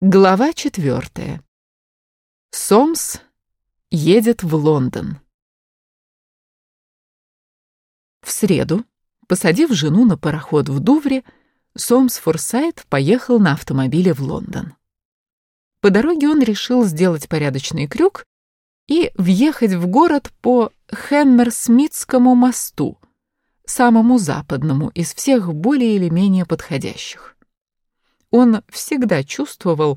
Глава четвертая. Сомс едет в Лондон. В среду, посадив жену на пароход в Дувре, Сомс Форсайт поехал на автомобиле в Лондон. По дороге он решил сделать порядочный крюк и въехать в город по Хэммерсмитскому мосту, самому западному из всех более или менее подходящих. Он всегда чувствовал,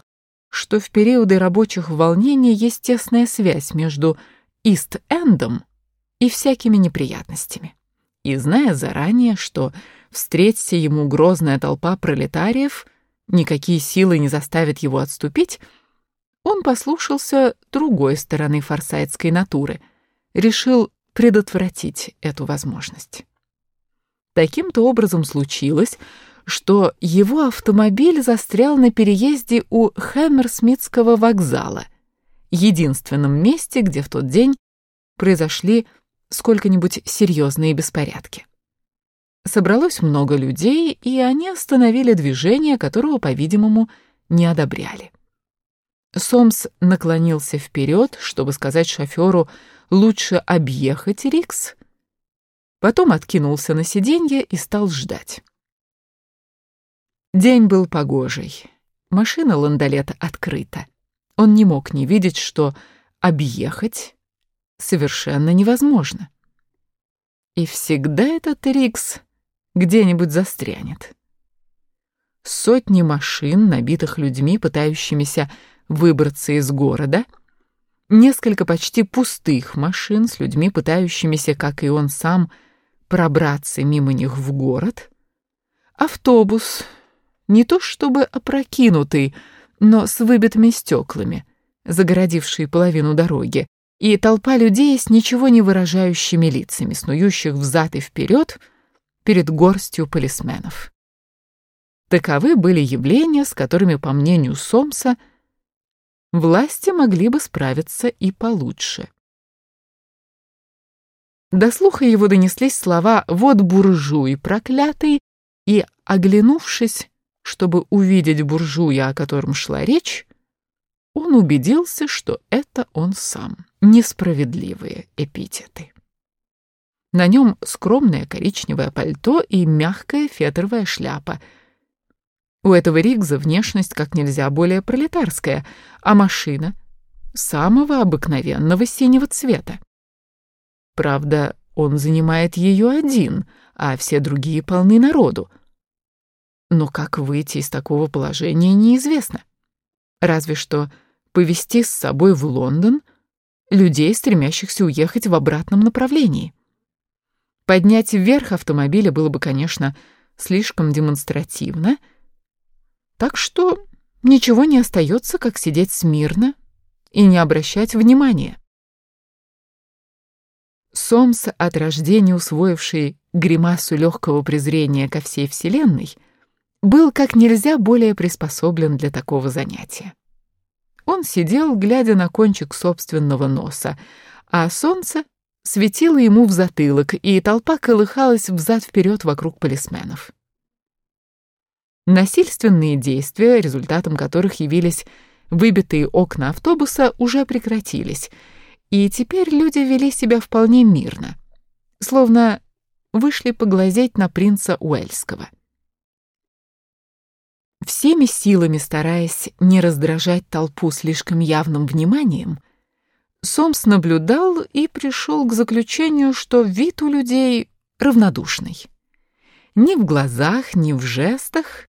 что в периоды рабочих волнений есть тесная связь между Ист-Эндом и всякими неприятностями. И зная заранее, что встретится ему грозная толпа пролетариев, никакие силы не заставят его отступить, он послушался другой стороны форсайтской натуры, решил предотвратить эту возможность. Таким-то образом случилось, что его автомобиль застрял на переезде у Хэмерсмитского вокзала, единственном месте, где в тот день произошли сколько-нибудь серьезные беспорядки. Собралось много людей, и они остановили движение, которого, по-видимому, не одобряли. Сомс наклонился вперед, чтобы сказать шоферу лучше объехать Рикс, потом откинулся на сиденье и стал ждать. День был погожий. Машина ландолета открыта. Он не мог не видеть, что объехать совершенно невозможно. И всегда этот Рикс где-нибудь застрянет. Сотни машин, набитых людьми, пытающимися выбраться из города, несколько почти пустых машин с людьми, пытающимися, как и он сам, пробраться мимо них в город, автобус — не то чтобы опрокинутый, но с выбитыми стеклами, загородивший половину дороги, и толпа людей с ничего не выражающими лицами, снующих взад и вперед перед горстью полисменов. Таковы были явления, с которыми, по мнению Сомса, власти могли бы справиться и получше. До слуха его донеслись слова «вот буржуй проклятый», и, оглянувшись, чтобы увидеть буржуя, о котором шла речь, он убедился, что это он сам. Несправедливые эпитеты. На нем скромное коричневое пальто и мягкая фетровая шляпа. У этого Ригза внешность как нельзя более пролетарская, а машина — самого обыкновенного синего цвета. Правда, он занимает ее один, а все другие полны народу — но как выйти из такого положения, неизвестно. Разве что повести с собой в Лондон людей, стремящихся уехать в обратном направлении. Поднять вверх автомобиля было бы, конечно, слишком демонстративно, так что ничего не остается, как сидеть смирно и не обращать внимания. Сомс, от рождения усвоивший гримасу легкого презрения ко всей Вселенной, — был как нельзя более приспособлен для такого занятия. Он сидел, глядя на кончик собственного носа, а солнце светило ему в затылок, и толпа колыхалась взад-вперед вокруг полисменов. Насильственные действия, результатом которых явились выбитые окна автобуса, уже прекратились, и теперь люди вели себя вполне мирно, словно вышли поглазеть на принца Уэльского. Всеми силами стараясь не раздражать толпу слишком явным вниманием, Сомс наблюдал и пришел к заключению, что вид у людей равнодушный. Ни в глазах, ни в жестах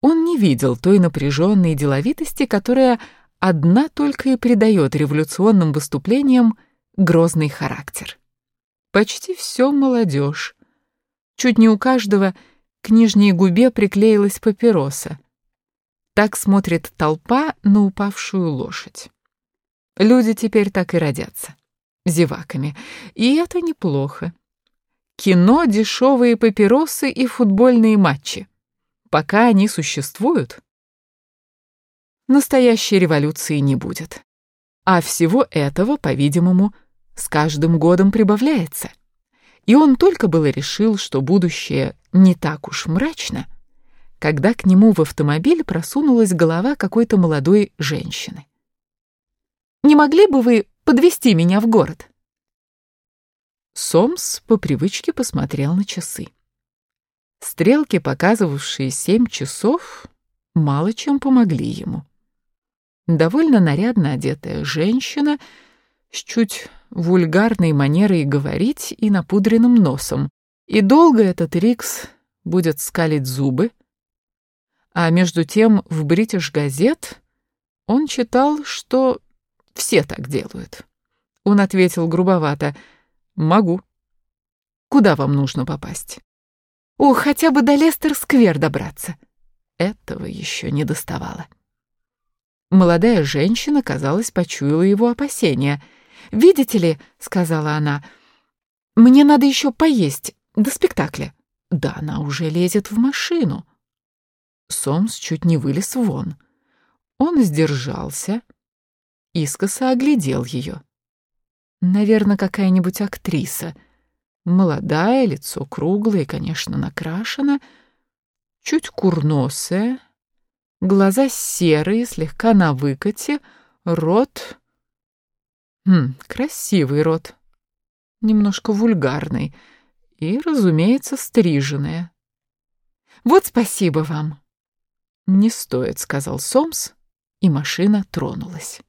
он не видел той напряженной деловитости, которая одна только и придает революционным выступлениям грозный характер. Почти все молодежь. Чуть не у каждого к нижней губе приклеилась папироса. Так смотрит толпа на упавшую лошадь. Люди теперь так и родятся. Зеваками. И это неплохо. Кино, дешевые папиросы и футбольные матчи. Пока они существуют, настоящей революции не будет. А всего этого, по-видимому, с каждым годом прибавляется. И он только было решил, что будущее не так уж мрачно, когда к нему в автомобиль просунулась голова какой-то молодой женщины. «Не могли бы вы подвести меня в город?» Сомс по привычке посмотрел на часы. Стрелки, показывавшие семь часов, мало чем помогли ему. Довольно нарядно одетая женщина с чуть вульгарной манерой говорить и напудренным носом. И долго этот Рикс будет скалить зубы. А между тем в Бритиш газет он читал, что все так делают. Он ответил грубовато «Могу». «Куда вам нужно попасть?» «О, хотя бы до Лестер-сквер добраться». Этого еще не доставало. Молодая женщина, казалось, почуяла его опасения. «Видите ли», — сказала она, — «мне надо еще поесть до спектакля». Да она уже лезет в машину. Сомс чуть не вылез вон. Он сдержался, искоса оглядел ее. Наверное, какая-нибудь актриса. Молодая, лицо круглое, конечно, накрашено, чуть курносая, глаза серые, слегка на выкате, рот... Хм, красивый рот, немножко вульгарный и, разумеется, стриженная. «Вот спасибо вам!» «Не стоит», — сказал Сомс, и машина тронулась.